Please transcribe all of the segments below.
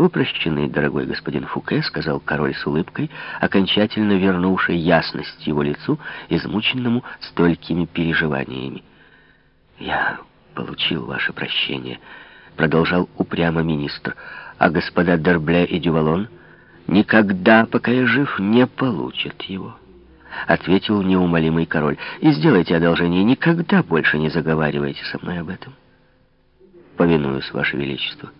«Вы прощены, дорогой господин Фуке», — сказал король с улыбкой, окончательно вернувший ясность его лицу, измученному столькими переживаниями. «Я получил ваше прощение», — продолжал упрямо министр, «а господа Дербле и Дювалон никогда, пока я жив, не получат его». — ответил неумолимый король. «И сделайте одолжение, никогда больше не заговаривайте со мной об этом». «Повинуюсь, Ваше Величество».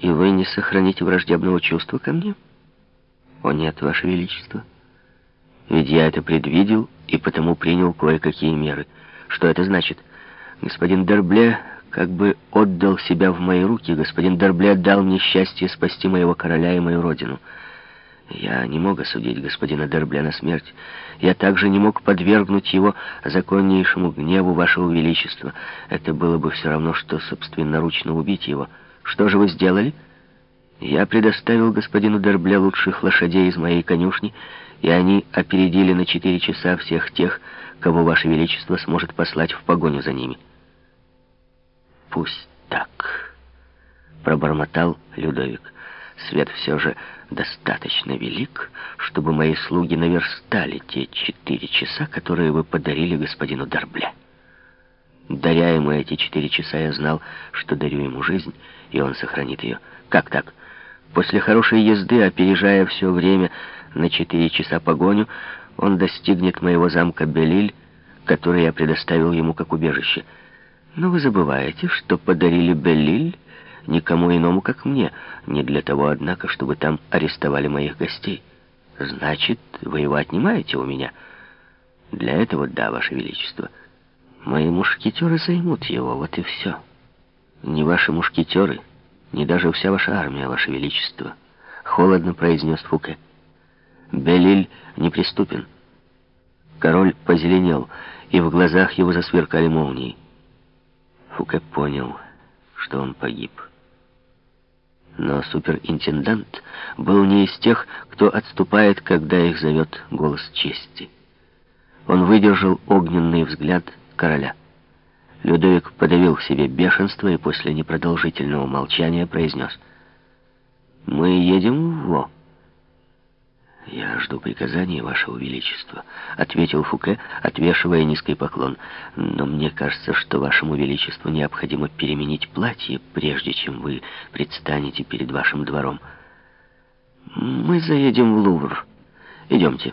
И вы не сохраните враждебного чувства ко мне? О нет, Ваше Величество. Ведь я это предвидел и потому принял кое-какие меры. Что это значит? Господин Дербле как бы отдал себя в мои руки. Господин Дербле дал мне счастье спасти моего короля и мою родину. Я не мог осудить господина Дербле на смерть. Я также не мог подвергнуть его законнейшему гневу вашего величества. Это было бы все равно, что собственноручно убить его. Что же вы сделали? Я предоставил господину Дербле лучших лошадей из моей конюшни, и они опередили на четыре часа всех тех, кого Ваше Величество сможет послать в погоню за ними. Пусть так, пробормотал Людовик. Свет все же достаточно велик, чтобы мои слуги наверстали те четыре часа, которые вы подарили господину Дербле. Даря ему эти четыре часа, я знал, что дарю ему жизнь, и он сохранит ее. Как так? После хорошей езды, опережая все время на четыре часа погоню, он достигнет моего замка Белиль, который я предоставил ему как убежище. Но вы забываете, что подарили Белиль никому иному, как мне, не для того, однако, чтобы там арестовали моих гостей. Значит, вы его отнимаете у меня? Для этого да, Ваше Величество. Мои мушкетеры займут его, вот и все. Не ваши мушкетеры, не даже вся ваша армия, ваше величество. Холодно произнес Фуке. Белиль неприступен. Король позеленел, и в глазах его засверкали молнии. Фуке понял, что он погиб. Но суперинтендант был не из тех, кто отступает, когда их зовет голос чести. Он выдержал огненный взгляд короля. Людовик подавил в себе бешенство и после непродолжительного молчания произнес. «Мы едем в Во». «Я жду приказания, Вашего Величества», — ответил Фуке, отвешивая низкий поклон. «Но мне кажется, что Вашему Величеству необходимо переменить платье, прежде чем вы предстанете перед вашим двором. Мы заедем в Лувр. Идемте»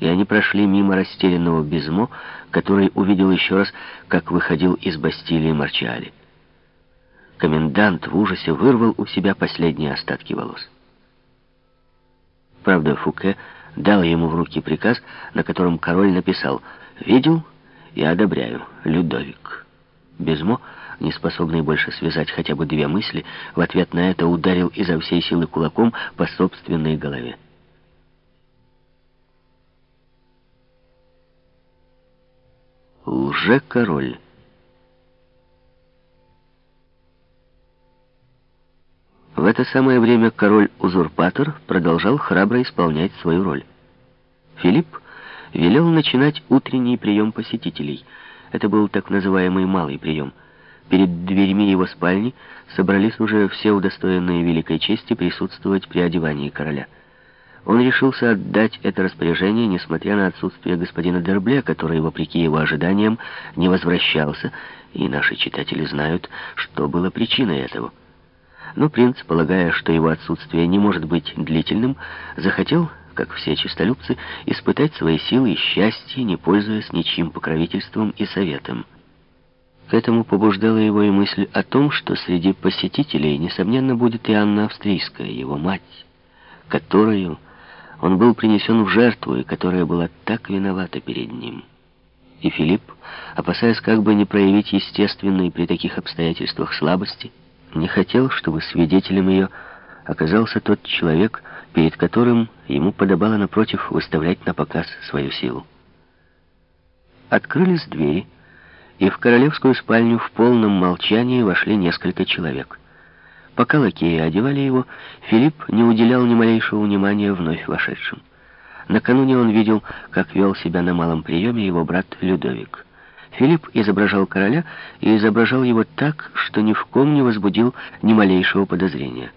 и они прошли мимо растерянного Безмо, который увидел еще раз, как выходил из Бастилии Марчали. Комендант в ужасе вырвал у себя последние остатки волос. Правда, Фуке дал ему в руки приказ, на котором король написал «Видел и одобряю, Людовик». Безмо, не способный больше связать хотя бы две мысли, в ответ на это ударил изо всей силы кулаком по собственной голове. Лже-король. В это самое время король-узурпатор продолжал храбро исполнять свою роль. Филипп велел начинать утренний прием посетителей. Это был так называемый малый прием. Перед дверьми его спальни собрались уже все удостоенные великой чести присутствовать при одевании короля. Он решился отдать это распоряжение, несмотря на отсутствие господина Дербле, который, вопреки его ожиданиям, не возвращался, и наши читатели знают, что было причиной этого. Но принц, полагая, что его отсутствие не может быть длительным, захотел, как все честолюбцы, испытать свои силы и счастье, не пользуясь ничьим покровительством и советом. К этому побуждала его и мысль о том, что среди посетителей, несомненно, будет и Анна Австрийская, его мать, которую он был принесен в жертву, и которая была так виновата перед ним. И Филипп, опасаясь как бы не проявить естественной при таких обстоятельствах слабости, не хотел, чтобы свидетелем ее оказался тот человек, перед которым ему подобало напротив выставлять на показ свою силу. Открылись двери, и в королевскую спальню в полном молчании вошли несколько человек — Пока лакеи одевали его, Филипп не уделял ни малейшего внимания вновь вошедшим. Накануне он видел, как вел себя на малом приеме его брат Людовик. Филипп изображал короля и изображал его так, что ни в ком не возбудил ни малейшего подозрения.